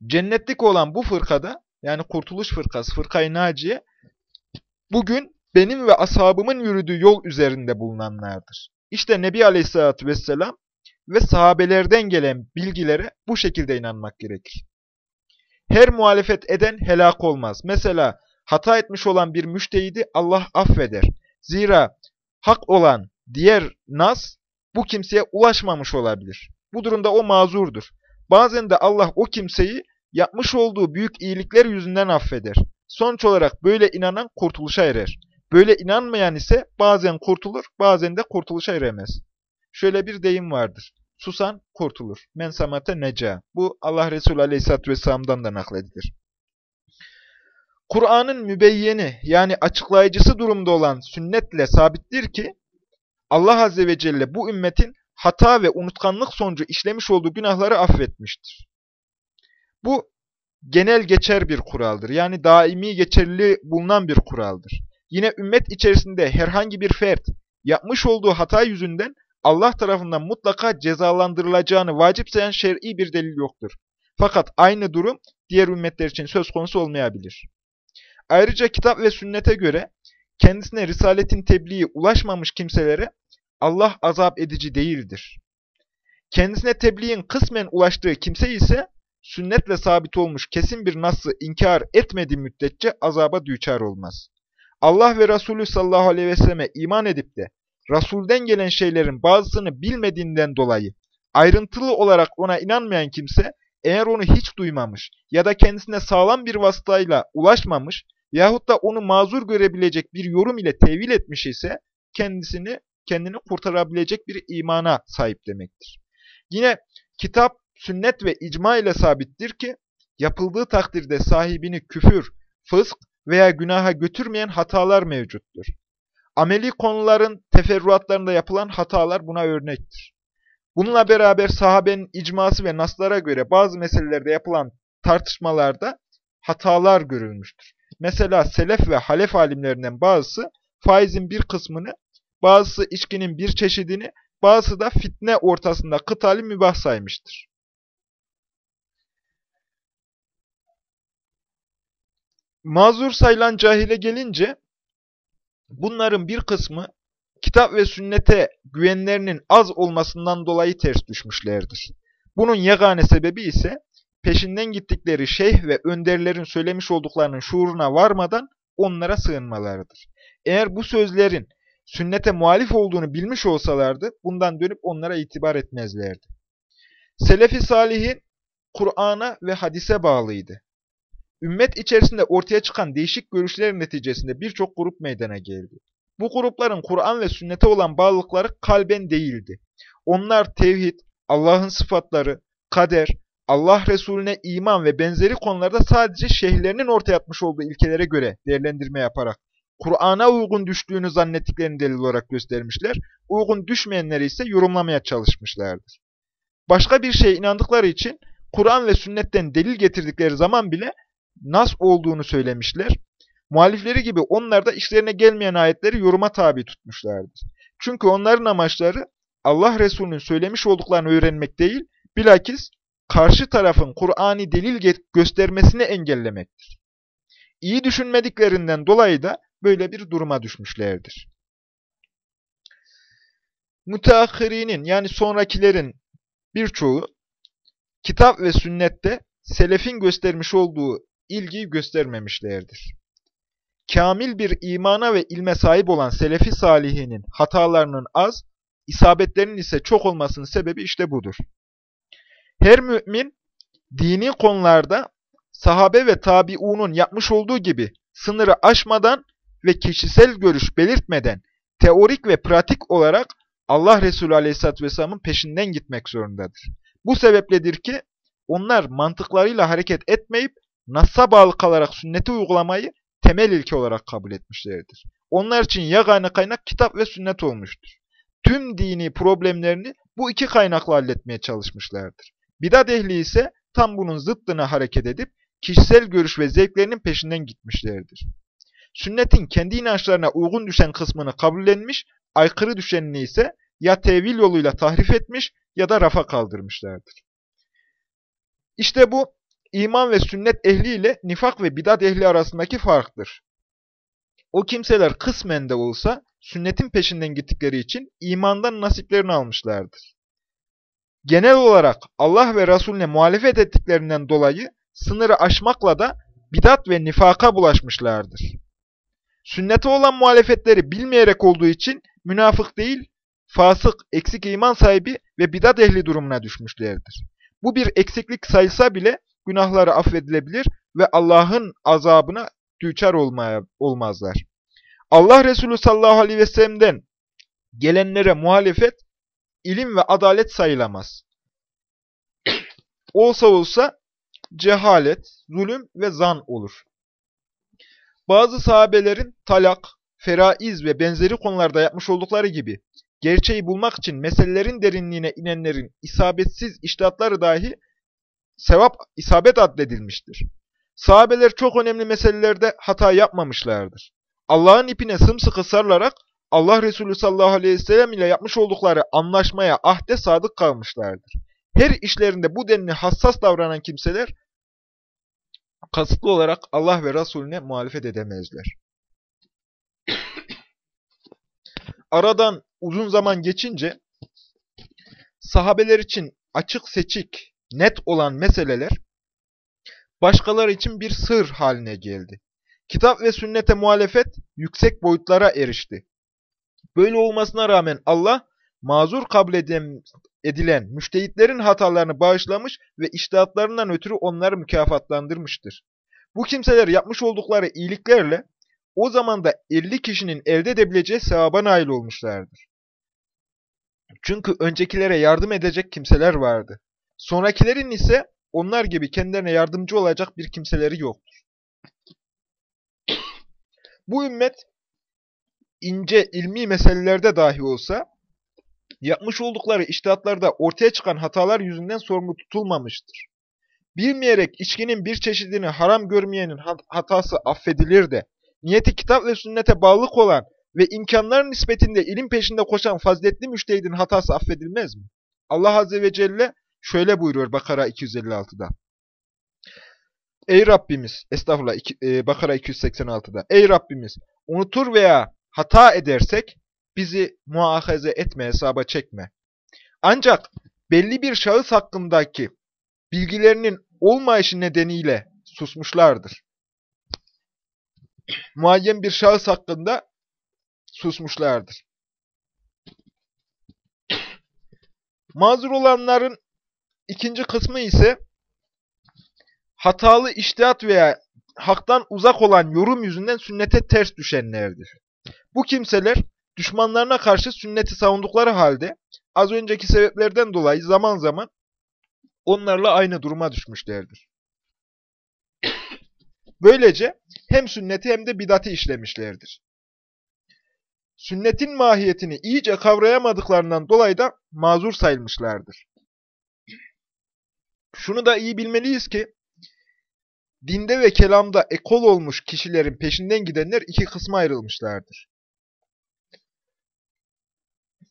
Cennetlik olan bu fırkada, yani Kurtuluş Fırkası, Fırkayı Naciye, bugün benim ve ashabımın yürüdüğü yol üzerinde bulunanlardır. İşte Nebi Aleyhisselatü Vesselam ve sahabelerden gelen bilgilere bu şekilde inanmak gerekir. Her muhalefet eden helak olmaz. Mesela hata etmiş olan bir müştehidi Allah affeder. Zira hak olan diğer nas bu kimseye ulaşmamış olabilir. Bu durumda o mazurdur. Bazen de Allah o kimseyi yapmış olduğu büyük iyilikler yüzünden affeder. Sonuç olarak böyle inanan kurtuluşa erer. Böyle inanmayan ise bazen kurtulur, bazen de kurtuluşa eremez. Şöyle bir deyim vardır. Susan kurtulur. Men samate neca. Bu Allah Resulü Aleyhisselatü Vesselam'dan da nakledilir. Kur'an'ın mübeyyeni yani açıklayıcısı durumda olan sünnetle sabittir ki Allah Azze ve Celle bu ümmetin hata ve unutkanlık sonucu işlemiş olduğu günahları affetmiştir. Bu genel geçer bir kuraldır. Yani daimi geçerli bulunan bir kuraldır. Yine ümmet içerisinde herhangi bir fert yapmış olduğu hata yüzünden Allah tarafından mutlaka cezalandırılacağını vacip sayan şer'i bir delil yoktur. Fakat aynı durum diğer ümmetler için söz konusu olmayabilir. Ayrıca kitap ve sünnete göre kendisine risaletin tebliği ulaşmamış kimselere Allah azap edici değildir. Kendisine tebliğin kısmen ulaştığı kimse ise sünnetle sabit olmuş kesin bir nasıl inkar etmediği müddetçe azaba düçar olmaz. Allah ve Resulü sallallahu aleyhi ve selleme iman edip de Resul'den gelen şeylerin bazısını bilmediğinden dolayı ayrıntılı olarak ona inanmayan kimse eğer onu hiç duymamış ya da kendisine sağlam bir vasıtayla ulaşmamış yahut da onu mazur görebilecek bir yorum ile tevil etmiş ise kendisini kendini kurtarabilecek bir imana sahip demektir. Yine kitap, sünnet ve icma ile sabittir ki yapıldığı takdirde sahibini küfür, fısk veya günaha götürmeyen hatalar mevcuttur. Ameli konuların teferruatlarında yapılan hatalar buna örnektir. Bununla beraber sahabenin icması ve naslara göre bazı meselelerde yapılan tartışmalarda hatalar görülmüştür. Mesela selef ve halef alimlerinden bazısı faizin bir kısmını, bazısı içkinin bir çeşidini, bazısı da fitne ortasında kıtali mübah saymıştır. Mazur sayılan cahile gelince, bunların bir kısmı kitap ve sünnete güvenlerinin az olmasından dolayı ters düşmüşlerdir. Bunun yegane sebebi ise peşinden gittikleri şeyh ve önderlerin söylemiş olduklarının şuuruna varmadan onlara sığınmalarıdır. Eğer bu sözlerin sünnete muhalif olduğunu bilmiş olsalardı bundan dönüp onlara itibar etmezlerdi. Selefi Salihin Kur'an'a ve hadise bağlıydı. Ümmet içerisinde ortaya çıkan değişik görüşlerin neticesinde birçok grup meydana geldi. Bu grupların Kur'an ve sünnete olan bağlılıkları kalben değildi. Onlar tevhid, Allah'ın sıfatları, kader, Allah Resulüne iman ve benzeri konularda sadece şeyhlerinin ortaya atmış olduğu ilkelere göre değerlendirme yaparak Kur'an'a uygun düştüğünü zannettiklerini delil olarak göstermişler. Uygun düşmeyenleri ise yorumlamaya çalışmışlardır. Başka bir şeye inandıkları için Kur'an ve sünnetten delil getirdikleri zaman bile nas olduğunu söylemişler. Muhalifleri gibi onlar da işlerine gelmeyen ayetleri yoruma tabi tutmuşlardır. Çünkü onların amaçları Allah Resulü'nün söylemiş olduklarını öğrenmek değil, bilakis karşı tarafın Kur'an'i delil göstermesini engellemektir. İyi düşünmediklerinden dolayı da böyle bir duruma düşmüşlerdir. Müteahhirinin yani sonrakilerin birçoğu kitap ve sünnette selefin göstermiş olduğu ilgiyi göstermemişlerdir. Kamil bir imana ve ilme sahip olan selefi salihinin hatalarının az, isabetlerinin ise çok olmasının sebebi işte budur. Her mümin dini konularda sahabe ve tabiunun yapmış olduğu gibi sınırı aşmadan ve kişisel görüş belirtmeden teorik ve pratik olarak Allah Resulü Aleyhisselatü Vesselam'ın peşinden gitmek zorundadır. Bu sebepledir ki onlar mantıklarıyla hareket etmeyip Nas'a bağlı kalarak sünneti uygulamayı temel ilke olarak kabul etmişlerdir. Onlar için yagane kaynak kitap ve sünnet olmuştur. Tüm dini problemlerini bu iki kaynakla halletmeye çalışmışlardır. Bidat ehli ise tam bunun zıttına hareket edip kişisel görüş ve zevklerinin peşinden gitmişlerdir. Sünnetin kendi inançlarına uygun düşen kısmını kabullenmiş, aykırı düşenini ise ya tevil yoluyla tahrif etmiş ya da rafa kaldırmışlardır. İşte bu iman ve sünnet ehli ile nifak ve bidat ehli arasındaki farktır. O kimseler kısmen de olsa sünnetin peşinden gittikleri için imandan nasiplerini almışlardır. Genel olarak Allah ve Resulüne muhalefet ettiklerinden dolayı sınırı aşmakla da bidat ve nifaka bulaşmışlardır. Sünnete olan muhalefetleri bilmeyerek olduğu için münafık değil, fasık, eksik iman sahibi ve bidat ehli durumuna düşmüşlerdir. Bu bir eksiklik sayılsa bile günahları affedilebilir ve Allah'ın azabına düçar olmaya, olmazlar. Allah Resulü sallallahu aleyhi ve sellem'den gelenlere muhalefet, ilim ve adalet sayılamaz. Olsa olsa cehalet, zulüm ve zan olur. Bazı sahabelerin talak, feraiz ve benzeri konularda yapmış oldukları gibi gerçeği bulmak için meselelerin derinliğine inenlerin isabetsiz iştihatları dahi sevap isabet addedilmiştir. Sahabeler çok önemli meselelerde hata yapmamışlardır. Allah'ın ipine sımsıkı sarılarak Allah Resulü sallallahu aleyhi ve sellem ile yapmış oldukları anlaşmaya, ahde sadık kalmışlardır. Her işlerinde bu denli hassas davranan kimseler kasıtlı olarak Allah ve Resulüne muhalefet edemezler. Aradan uzun zaman geçince sahabeler için açık seçik, net olan meseleler başkaları için bir sır haline geldi. Kitap ve sünnete muhalefet yüksek boyutlara erişti. Böyle olmasına rağmen Allah mazur kabul edilen, edilen müştehitlerin hatalarını bağışlamış ve iştihatlarından ötürü onları mükafatlandırmıştır. Bu kimseler yapmış oldukları iyiliklerle o zaman da 50 kişinin elde edebileceği sevaba nail olmuşlardır. Çünkü öncekilere yardım edecek kimseler vardı. Sonrakilerin ise onlar gibi kendilerine yardımcı olacak bir kimseleri yoktur. Bu ümmet ince ilmi meselelerde dahi olsa yapmış oldukları iştihatlarda ortaya çıkan hatalar yüzünden sorumlu tutulmamıştır. Bilmeyerek içkinin bir çeşidini haram görmeyenin hatası affedilir de, niyeti kitap ve sünnete bağlılık olan ve imkanlar nispetinde ilim peşinde koşan faziletli müştehidin hatası affedilmez mi? Allah Azze ve Celle şöyle buyuruyor Bakara 256'da. Ey Rabbimiz, estağfurullah e, Bakara 286'da. Ey Rabbimiz, unutur veya hata edersek bizi muahaze etme, hesaba çekme. Ancak belli bir şahıs hakkındaki bilgilerinin olmayışı nedeniyle susmuşlardır. Muayyen bir şahıs hakkında susmuşlardır. Mazur olanların ikinci kısmı ise hatalı iştihat veya haktan uzak olan yorum yüzünden sünnete ters düşenlerdir. Bu kimseler düşmanlarına karşı sünneti savundukları halde az önceki sebeplerden dolayı zaman zaman onlarla aynı duruma düşmüşlerdir. Böylece hem sünneti hem de bidatı işlemişlerdir. Sünnetin mahiyetini iyice kavrayamadıklarından dolayı da mazur sayılmışlardır. Şunu da iyi bilmeliyiz ki, dinde ve kelamda ekol olmuş kişilerin peşinden gidenler iki kısma ayrılmışlardır.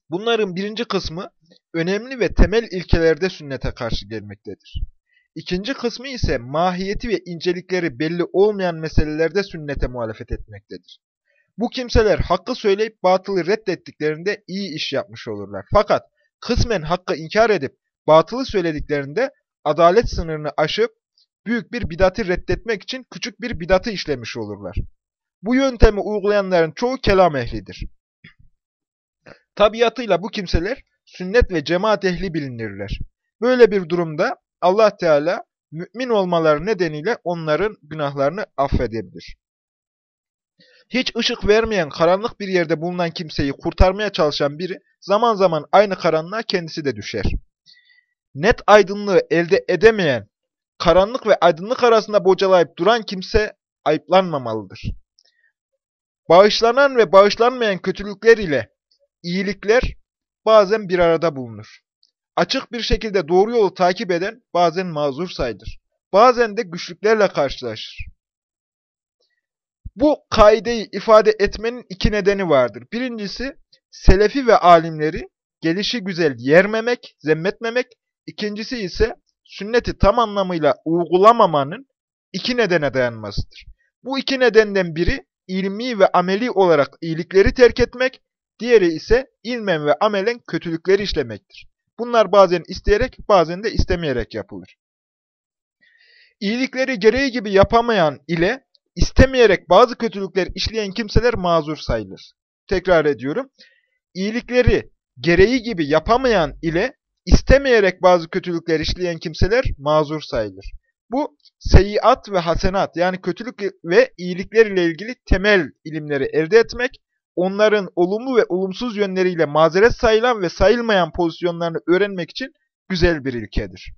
Bunların birinci kısmı önemli ve temel ilkelerde sünnete karşı gelmektedir. İkinci kısmı ise mahiyeti ve incelikleri belli olmayan meselelerde sünnete muhalefet etmektedir. Bu kimseler hakkı söyleyip batılı reddettiklerinde iyi iş yapmış olurlar. Fakat kısmen hakkı inkar edip batılı söylediklerinde adalet sınırını aşıp büyük bir bidatı reddetmek için küçük bir bidatı işlemiş olurlar. Bu yöntemi uygulayanların çoğu kelam ehlidir. Tabiatıyla bu kimseler sünnet ve cemaat ehli bilinirler. Böyle bir durumda Allah Teala mümin olmaları nedeniyle onların günahlarını affedebilir. Hiç ışık vermeyen karanlık bir yerde bulunan kimseyi kurtarmaya çalışan biri zaman zaman aynı karanlığa kendisi de düşer. Net aydınlığı elde edemeyen, karanlık ve aydınlık arasında bocalayıp duran kimse ayıplanmamalıdır. Bağışlanan ve bağışlanmayan kötülükler ile iyilikler bazen bir arada bulunur. Açık bir şekilde doğru yolu takip eden bazen mazur sayılır. Bazen de güçlüklerle karşılaşır. Bu kaideyi ifade etmenin iki nedeni vardır. Birincisi, selefi ve alimleri gelişi güzel yermemek, zemmetmemek. İkincisi ise sünneti tam anlamıyla uygulamamanın iki nedene dayanmasıdır. Bu iki nedenden biri ilmi ve ameli olarak iyilikleri terk etmek, diğeri ise ilmen ve amelen kötülükleri işlemektir. Bunlar bazen isteyerek, bazen de istemeyerek yapılır. İyilikleri gereği gibi yapamayan ile istemeyerek bazı kötülükler işleyen kimseler mazur sayılır. Tekrar ediyorum. İyilikleri gereği gibi yapamayan ile istemeyerek bazı kötülükler işleyen kimseler mazur sayılır. Bu seyiat ve hasenat yani kötülük ve iyilikler ile ilgili temel ilimleri elde etmek, onların olumlu ve olumsuz yönleriyle mazeret sayılan ve sayılmayan pozisyonlarını öğrenmek için güzel bir ilkedir.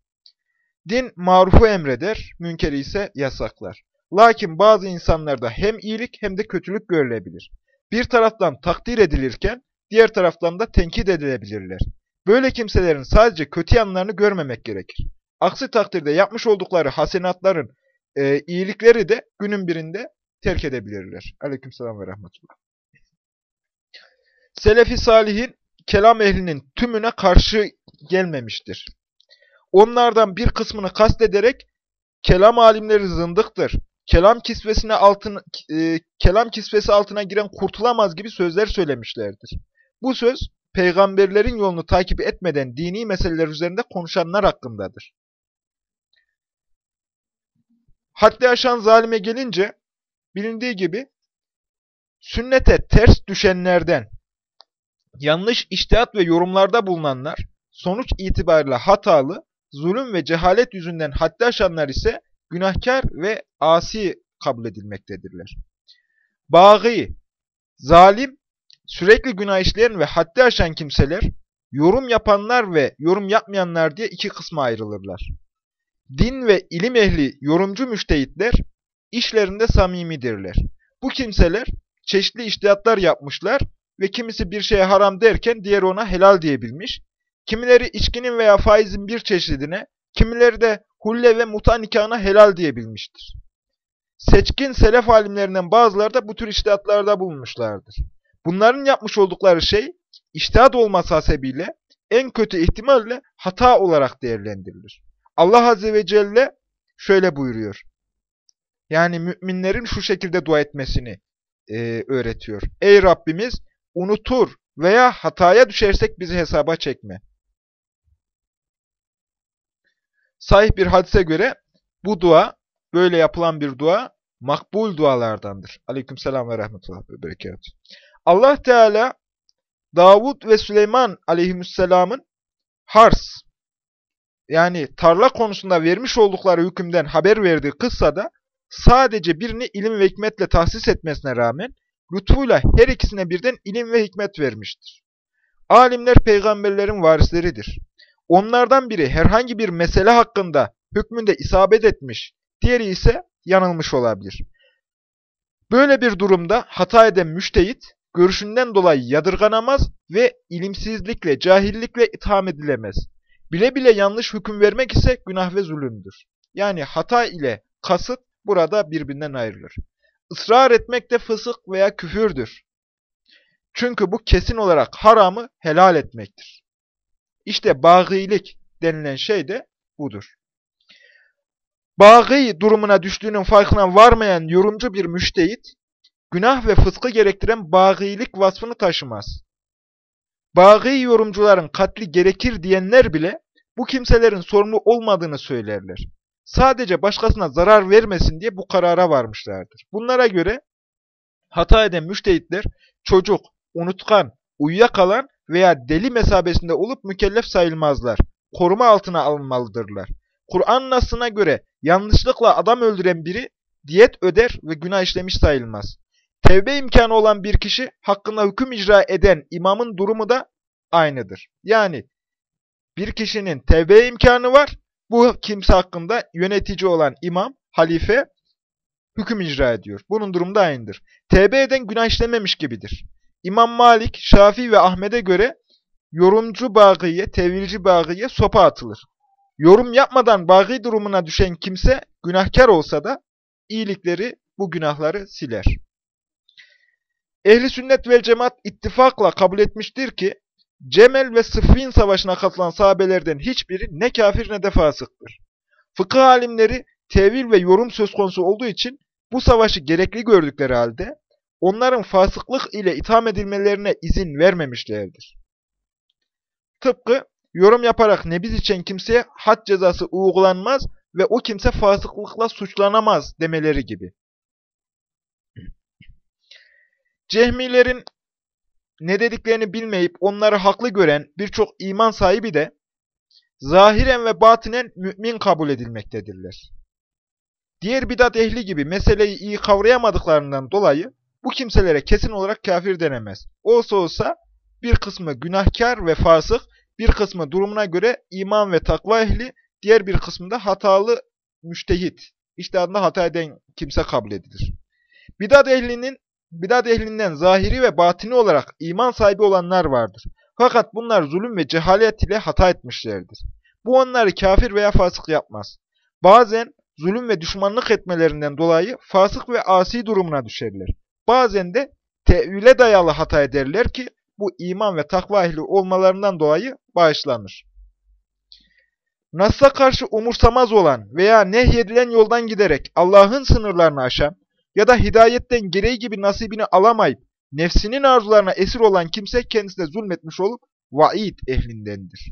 Din marufu emreder, münkeri ise yasaklar. Lakin bazı insanlarda hem iyilik hem de kötülük görülebilir. Bir taraftan takdir edilirken diğer taraftan da tenkit edilebilirler. Böyle kimselerin sadece kötü yanlarını görmemek gerekir. Aksi takdirde yapmış oldukları hasenatların e, iyilikleri de günün birinde terk edebilirler. Aleykümselam ve rahmetullah. Selefi Salihin kelam ehlinin tümüne karşı gelmemiştir. Onlardan bir kısmını kastederek kelam alimleri zındıktır, kelam kisvesine altın, e, kelam kisvesi altına giren kurtulamaz gibi sözler söylemişlerdir. Bu söz peygamberlerin yolunu takip etmeden dini meseleler üzerinde konuşanlar hakkındadır. Haddi aşan zalime gelince bilindiği gibi sünnete ters düşenlerden yanlış iştihat ve yorumlarda bulunanlar sonuç itibariyle hatalı, zulüm ve cehalet yüzünden haddi aşanlar ise günahkar ve asi kabul edilmektedirler. Bağı, zalim, sürekli günah işleyen ve haddi aşan kimseler, yorum yapanlar ve yorum yapmayanlar diye iki kısma ayrılırlar. Din ve ilim ehli yorumcu müştehitler, işlerinde samimidirler. Bu kimseler çeşitli iştihatlar yapmışlar ve kimisi bir şeye haram derken diğer ona helal diyebilmiş. Kimileri içkinin veya faizin bir çeşidine, kimileri de hulle ve muta nikahına helal diyebilmiştir. Seçkin selef alimlerinden bazıları da bu tür iştihatlarda bulunmuşlardır. Bunların yapmış oldukları şey, iştihat olması hasebiyle en kötü ihtimalle hata olarak değerlendirilir. Allah Azze ve Celle şöyle buyuruyor. Yani müminlerin şu şekilde dua etmesini e, öğretiyor. Ey Rabbimiz unutur veya hataya düşersek bizi hesaba çekme. Sahih bir hadise göre bu dua, böyle yapılan bir dua makbul dualardandır. Aleykümselam ve rahmetullah ve berekat. Allah Teala Davud ve Süleyman aleyhisselamın Hars yani tarla konusunda vermiş oldukları hükümden haber verdiği kıssada sadece birini ilim ve hikmetle tahsis etmesine rağmen lütfuyla her ikisine birden ilim ve hikmet vermiştir. Alimler peygamberlerin varisleridir. Onlardan biri herhangi bir mesele hakkında hükmünde isabet etmiş, diğeri ise yanılmış olabilir. Böyle bir durumda hata eden müştehit, görüşünden dolayı yadırganamaz ve ilimsizlikle, cahillikle itham edilemez. Bile bile yanlış hüküm vermek ise günah ve zulümdür. Yani hata ile kasıt burada birbirinden ayrılır. Israr etmek de fısık veya küfürdür. Çünkü bu kesin olarak haramı helal etmektir. İşte bağilik denilen şey de budur. Bağı durumuna düştüğünün farkına varmayan yorumcu bir müştehit, günah ve fıskı gerektiren bağilik vasfını taşımaz. Bağı yorumcuların katli gerekir diyenler bile bu kimselerin sorumlu olmadığını söylerler. Sadece başkasına zarar vermesin diye bu karara varmışlardır. Bunlara göre hata eden müştehitler çocuk, unutkan, uyuyakalan veya deli mesabesinde olup mükellef sayılmazlar. koruma altına alınmalıdırlar. Kur'an nasına göre yanlışlıkla adam öldüren biri diyet öder ve günah işlemiş sayılmaz. Tevbe imkanı olan bir kişi hakkında hüküm icra eden imamın durumu da aynıdır. Yani bir kişinin tevbe imkanı var. Bu kimse hakkında yönetici olan imam, halife hüküm icra ediyor. Bunun durumu da aynıdır. Tevbe eden günah işlememiş gibidir. İmam Malik, Şafii ve Ahmet'e göre yorumcu bağıya, tevilci bağıya sopa atılır. Yorum yapmadan bağî durumuna düşen kimse günahkar olsa da iyilikleri bu günahları siler. Ehli sünnet vel cemaat ittifakla kabul etmiştir ki Cemel ve Sıffin savaşına katılan sahabelerden hiçbiri ne kafir ne de fasıktır. Fıkıh alimleri tevil ve yorum söz konusu olduğu için bu savaşı gerekli gördükleri halde onların fasıklık ile itham edilmelerine izin vermemişlerdir. Tıpkı yorum yaparak nebiz içen kimseye had cezası uygulanmaz ve o kimse fasıklıkla suçlanamaz demeleri gibi. Cehmilerin ne dediklerini bilmeyip onları haklı gören birçok iman sahibi de zahiren ve batinen mümin kabul edilmektedirler. Diğer bidat ehli gibi meseleyi iyi kavrayamadıklarından dolayı bu kimselere kesin olarak kafir denemez. Olsa olsa bir kısmı günahkar ve fasık, bir kısmı durumuna göre iman ve takva ehli, diğer bir kısmı da hatalı müştehit, iştihadında hata eden kimse kabul edilir. Bidat ehlinin bidat ehlinden zahiri ve batini olarak iman sahibi olanlar vardır. Fakat bunlar zulüm ve cehalet ile hata etmişlerdir. Bu onları kafir veya fasık yapmaz. Bazen zulüm ve düşmanlık etmelerinden dolayı fasık ve asi durumuna düşerler. Bazen de tevhile dayalı hata ederler ki bu iman ve takva ehli olmalarından dolayı bağışlanır. Nas'a karşı umursamaz olan veya nehyedilen yoldan giderek Allah'ın sınırlarını aşan ya da hidayetten gereği gibi nasibini alamayıp nefsinin arzularına esir olan kimse kendisine zulmetmiş olup vaid ehlindendir.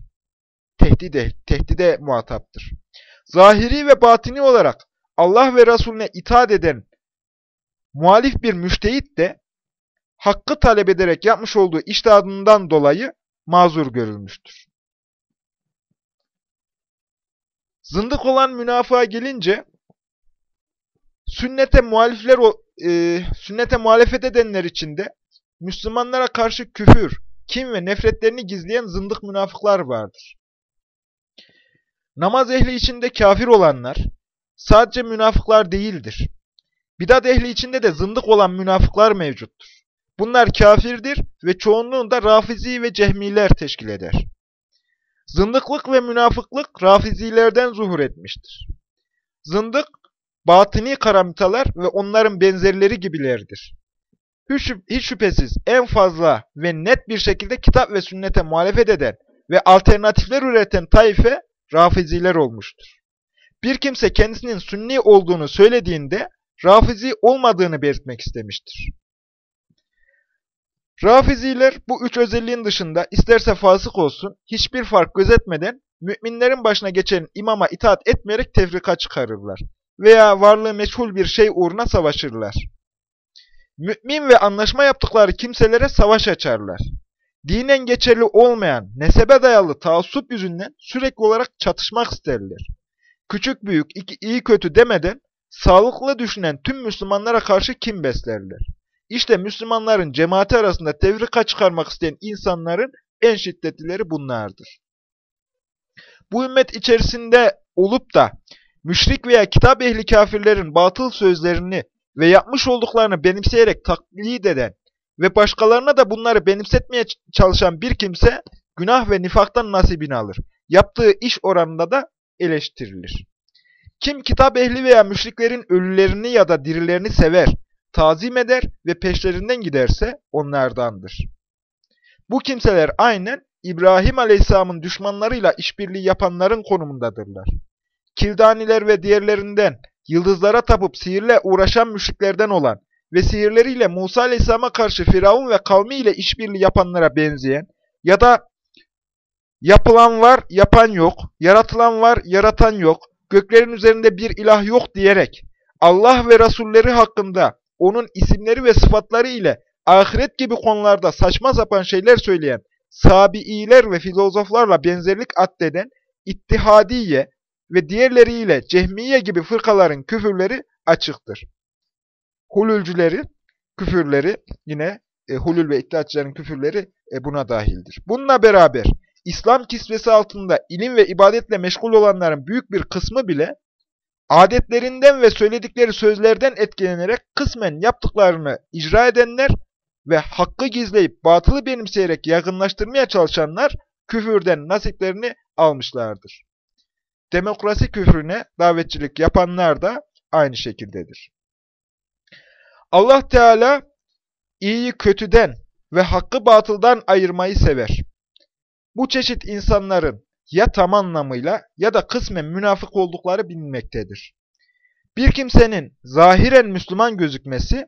Tehdide, tehdide muhataptır. Zahiri ve batini olarak Allah ve Resulüne itaat eden muhalif bir müştehit de hakkı talep ederek yapmış olduğu iştihadından dolayı mazur görülmüştür. Zındık olan münafığa gelince sünnete muhalifler e, sünnete muhalefet edenler içinde Müslümanlara karşı küfür, kim ve nefretlerini gizleyen zındık münafıklar vardır. Namaz ehli içinde kafir olanlar sadece münafıklar değildir. Bidat ehli içinde de zındık olan münafıklar mevcuttur. Bunlar kafirdir ve çoğunluğunda rafizi ve cehmiler teşkil eder. Zındıklık ve münafıklık rafizilerden zuhur etmiştir. Zındık, batini karamitalar ve onların benzerleri gibilerdir. Hiç şüphesiz en fazla ve net bir şekilde kitap ve sünnete muhalefet eden ve alternatifler üreten taife rafiziler olmuştur. Bir kimse kendisinin sünni olduğunu söylediğinde rafizi olmadığını belirtmek istemiştir. Rafiziler bu üç özelliğin dışında isterse fasık olsun hiçbir fark gözetmeden müminlerin başına geçen imama itaat etmeyerek tefrika çıkarırlar veya varlığı meçhul bir şey uğruna savaşırlar. Mümin ve anlaşma yaptıkları kimselere savaş açarlar. Dinen geçerli olmayan, nesebe dayalı taassup yüzünden sürekli olarak çatışmak isterler. Küçük büyük, iyi kötü demeden sağlıklı düşünen tüm Müslümanlara karşı kim beslerler? İşte Müslümanların cemaati arasında tevrika çıkarmak isteyen insanların en şiddetlileri bunlardır. Bu ümmet içerisinde olup da müşrik veya kitap ehli kafirlerin batıl sözlerini ve yapmış olduklarını benimseyerek taklit eden ve başkalarına da bunları benimsetmeye çalışan bir kimse günah ve nifaktan nasibini alır. Yaptığı iş oranında da eleştirilir. Kim kitap ehli veya müşriklerin ölülerini ya da dirilerini sever, tazim eder ve peşlerinden giderse onlardandır. Bu kimseler aynen İbrahim Aleyhisselam'ın düşmanlarıyla işbirliği yapanların konumundadırlar. Kildaniler ve diğerlerinden yıldızlara tapıp sihirle uğraşan müşriklerden olan ve sihirleriyle Musa Aleyhisselam'a karşı Firavun ve kavmiyle işbirliği yapanlara benzeyen ya da yapılan var, yapan yok, yaratılan var, yaratan yok, göklerin üzerinde bir ilah yok diyerek Allah ve Resulleri hakkında onun isimleri ve sıfatları ile ahiret gibi konularda saçma sapan şeyler söyleyen sabiiler ve filozoflarla benzerlik addeden İttihadiye ve diğerleriyle Cehmiye gibi fırkaların küfürleri açıktır. Hulülcülerin küfürleri yine e, hulül ve iddiatçıların küfürleri e, buna dahildir. Bununla beraber İslam kisvesi altında ilim ve ibadetle meşgul olanların büyük bir kısmı bile adetlerinden ve söyledikleri sözlerden etkilenerek kısmen yaptıklarını icra edenler ve hakkı gizleyip batılı benimseyerek yakınlaştırmaya çalışanlar küfürden nasiplerini almışlardır. Demokrasi küfrüne davetçilik yapanlar da aynı şekildedir. Allah Teala iyiyi kötüden ve hakkı batıldan ayırmayı sever. Bu çeşit insanların ya tam anlamıyla ya da kısmen münafık oldukları bilinmektedir. Bir kimsenin zahiren Müslüman gözükmesi,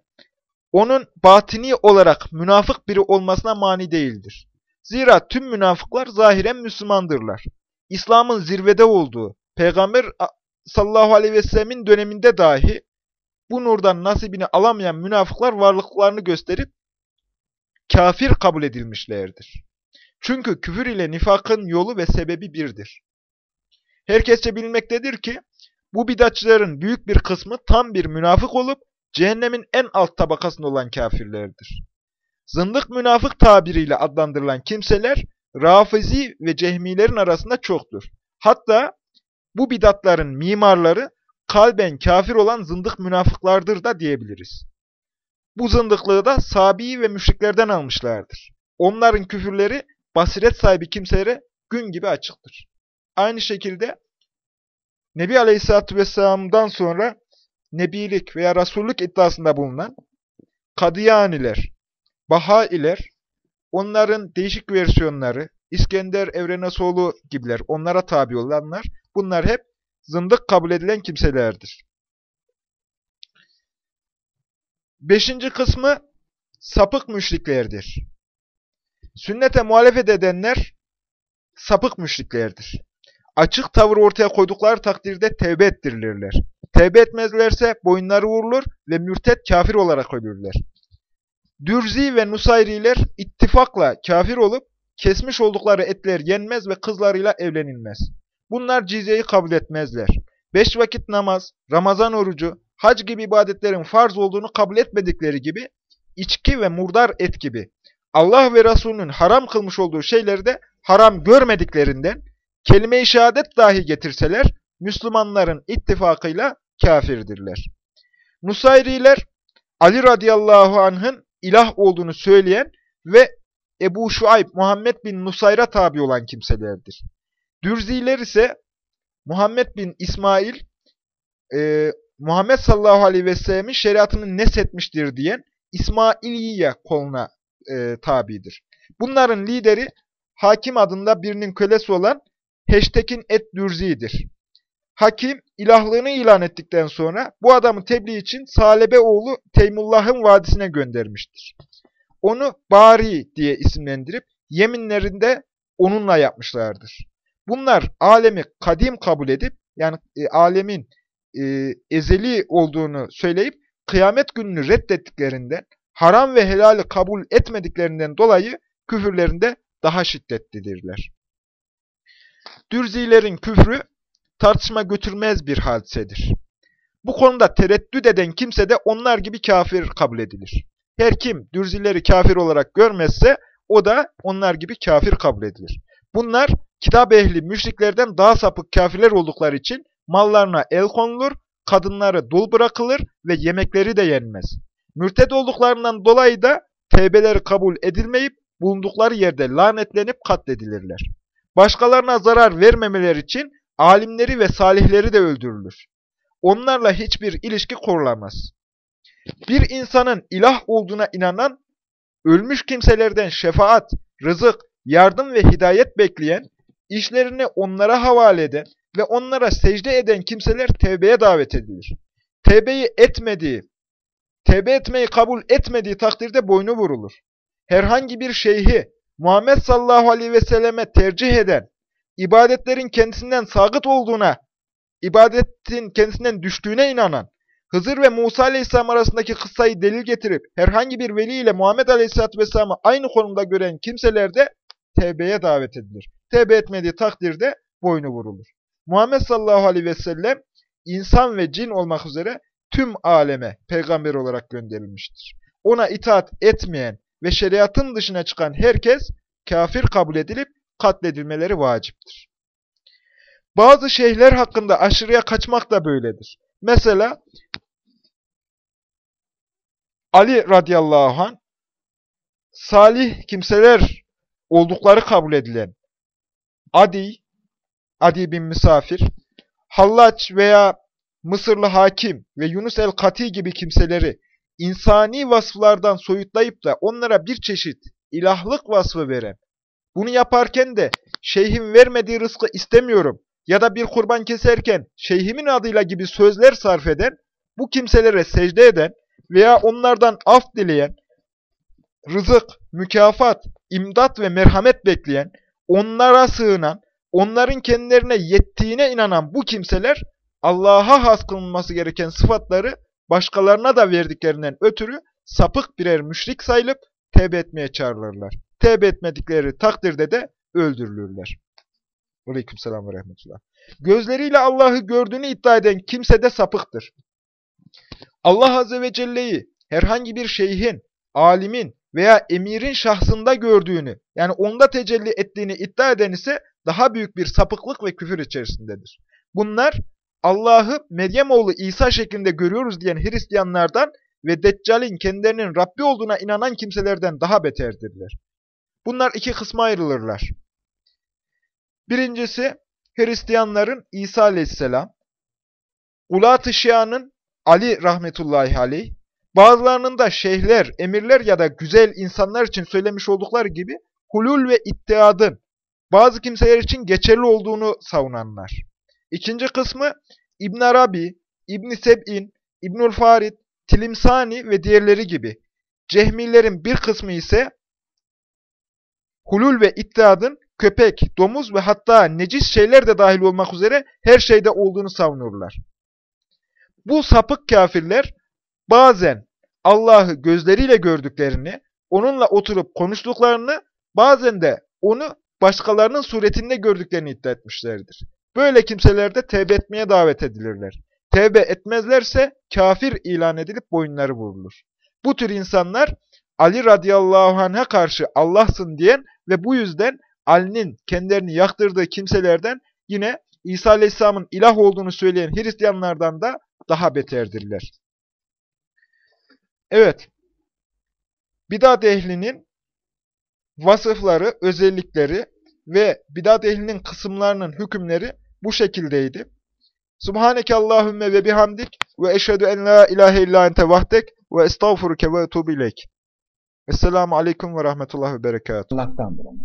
onun batini olarak münafık biri olmasına mani değildir. Zira tüm münafıklar zahiren Müslümandırlar. İslam'ın zirvede olduğu, Peygamber sallallahu aleyhi ve sellemin döneminde dahi bu nurdan nasibini alamayan münafıklar varlıklarını gösterip kafir kabul edilmişlerdir. Çünkü küfür ile nifakın yolu ve sebebi birdir. Herkesçe bilmektedir ki, bu bidatçıların büyük bir kısmı tam bir münafık olup, cehennemin en alt tabakasında olan kafirlerdir. Zındık münafık tabiriyle adlandırılan kimseler, rafizi ve cehmilerin arasında çoktur. Hatta bu bidatların mimarları, kalben kafir olan zındık münafıklardır da diyebiliriz. Bu zındıklığı da Sabi ve müşriklerden almışlardır. Onların küfürleri basiret sahibi kimselere gün gibi açıktır. Aynı şekilde Nebi Aleyhisselatü Vesselam'dan sonra Nebilik veya Resullük iddiasında bulunan Kadiyaniler, Bahailer, onların değişik versiyonları, İskender Evrenesoğlu gibiler, onlara tabi olanlar, bunlar hep zındık kabul edilen kimselerdir. Beşinci kısmı sapık müşriklerdir. Sünnete muhalefet edenler sapık müşriklerdir. Açık tavır ortaya koydukları takdirde tevbe ettirilirler. Tevbe etmezlerse boyunları vurulur ve mürtet kafir olarak ölürler. Dürzi ve Nusayriler ittifakla kafir olup kesmiş oldukları etler yenmez ve kızlarıyla evlenilmez. Bunlar cizyeyi kabul etmezler. Beş vakit namaz, Ramazan orucu, hac gibi ibadetlerin farz olduğunu kabul etmedikleri gibi, içki ve murdar et gibi Allah ve Resulünün haram kılmış olduğu şeyleri de haram görmediklerinden kelime-i şehadet dahi getirseler Müslümanların ittifakıyla kafirdirler. Nusayriler Ali radıyallahu anh'ın ilah olduğunu söyleyen ve Ebu Şuayb Muhammed bin Nusayr'a tabi olan kimselerdir. Dürziler ise Muhammed bin İsmail e, Muhammed sallallahu aleyhi ve sellemin şeriatını nesetmiştir diyen İsmailiye koluna e, tabidir. Bunların lideri Hakim adında birinin kölesi olan Heştekin et Dürzi'dir. Hakim ilahlığını ilan ettikten sonra bu adamı tebliğ için Salebe oğlu Teymullah'ın vadisine göndermiştir. Onu Bari diye isimlendirip yeminlerinde onunla yapmışlardır. Bunlar alemi kadim kabul edip yani e, alemin e, ezeli olduğunu söyleyip kıyamet gününü reddettiklerinden haram ve helali kabul etmediklerinden dolayı küfürlerinde daha şiddetlidirler. Dürzilerin küfrü tartışma götürmez bir hadisedir. Bu konuda tereddüt eden kimse de onlar gibi kafir kabul edilir. Her kim dürzileri kafir olarak görmezse o da onlar gibi kafir kabul edilir. Bunlar kitap ehli müşriklerden daha sapık kafirler oldukları için mallarına el konulur, kadınları dul bırakılır ve yemekleri de yenmez. Mürted olduklarından dolayı da tevbeleri kabul edilmeyip bulundukları yerde lanetlenip katledilirler. Başkalarına zarar vermemeleri için alimleri ve salihleri de öldürülür. Onlarla hiçbir ilişki kurulamaz. Bir insanın ilah olduğuna inanan, ölmüş kimselerden şefaat, rızık, yardım ve hidayet bekleyen, işlerini onlara havale eden ve onlara secde eden kimseler tevbeye davet edilir. Tevbeyi etmediği, tevbe etmeyi kabul etmediği takdirde boynu vurulur. Herhangi bir şeyhi Muhammed sallallahu aleyhi ve selleme tercih eden, ibadetlerin kendisinden sagıt olduğuna, ibadetin kendisinden düştüğüne inanan, Hızır ve Musa aleyhisselam arasındaki kıssayı delil getirip herhangi bir veli ile Muhammed aleyhisselatü vesselam'ı aynı konumda gören kimseler de tevbeye davet edilir. Tevbe etmediği takdirde boynu vurulur. Muhammed sallallahu aleyhi ve insan ve cin olmak üzere tüm aleme peygamber olarak gönderilmiştir. Ona itaat etmeyen ve şeriatın dışına çıkan herkes kafir kabul edilip katledilmeleri vaciptir. Bazı şeyhler hakkında aşırıya kaçmak da böyledir. Mesela Ali radıyallahu anh salih kimseler oldukları kabul edilen Adi, Adi bin Misafir, Hallaç veya Mısırlı hakim ve Yunus el-Kati gibi kimseleri insani vasıflardan soyutlayıp da onlara bir çeşit ilahlık vasfı veren, bunu yaparken de şeyhim vermediği rızkı istemiyorum ya da bir kurban keserken şeyhimin adıyla gibi sözler sarf eden, bu kimselere secde eden veya onlardan af dileyen, rızık, mükafat, imdat ve merhamet bekleyen, onlara sığınan, onların kendilerine yettiğine inanan bu kimseler Allah'a has kılınması gereken sıfatları başkalarına da verdiklerinden ötürü sapık birer müşrik sayılıp tevbe etmeye çağrılırlar. Tevbe etmedikleri takdirde de öldürülürler. Aleykümselam ve rahmetullah. Gözleriyle Allah'ı gördüğünü iddia eden kimse de sapıktır. Allah Azze ve Celle'yi herhangi bir şeyhin, alimin veya emirin şahsında gördüğünü, yani onda tecelli ettiğini iddia eden ise daha büyük bir sapıklık ve küfür içerisindedir. Bunlar Allah'ı Meryem oğlu İsa şeklinde görüyoruz diyen Hristiyanlardan ve Deccal'in kendilerinin Rabbi olduğuna inanan kimselerden daha beterdirler. Bunlar iki kısma ayrılırlar. Birincisi Hristiyanların İsa aleyhisselam, Ulat-ı Şia'nın Ali rahmetullahi aleyh, bazılarının da şeyhler, emirler ya da güzel insanlar için söylemiş oldukları gibi hulul ve iddiadın bazı kimseler için geçerli olduğunu savunanlar. İkinci kısmı İbn Arabi, İbn Seb'in, İbnül Farid, Tilimsani ve diğerleri gibi. Cehmilerin bir kısmı ise hulul ve iddiadın köpek, domuz ve hatta necis şeyler de dahil olmak üzere her şeyde olduğunu savunurlar. Bu sapık kafirler bazen Allah'ı gözleriyle gördüklerini, onunla oturup konuştuklarını, bazen de onu başkalarının suretinde gördüklerini iddia etmişlerdir. Böyle kimseler de tevbe etmeye davet edilirler. Tevbe etmezlerse kafir ilan edilip boyunları vurulur. Bu tür insanlar Ali radıyallahu anh'a karşı Allah'sın diyen ve bu yüzden Ali'nin kendilerini yaktırdığı kimselerden yine İsa aleyhisselamın ilah olduğunu söyleyen Hristiyanlardan da daha beterdirler. Evet, bidat ehlinin vasıfları, özellikleri ve bidat ehlinin kısımlarının hükümleri bu şekildeydi. Subhaneke Allahümme ve bihamdik ve eşhedü en la ilahe illa ente vahdek ve estağfuruke ve etubu ileyk. Esselamu aleyküm ve rahmetullah ve berekatuhu. Allah'tandır ama.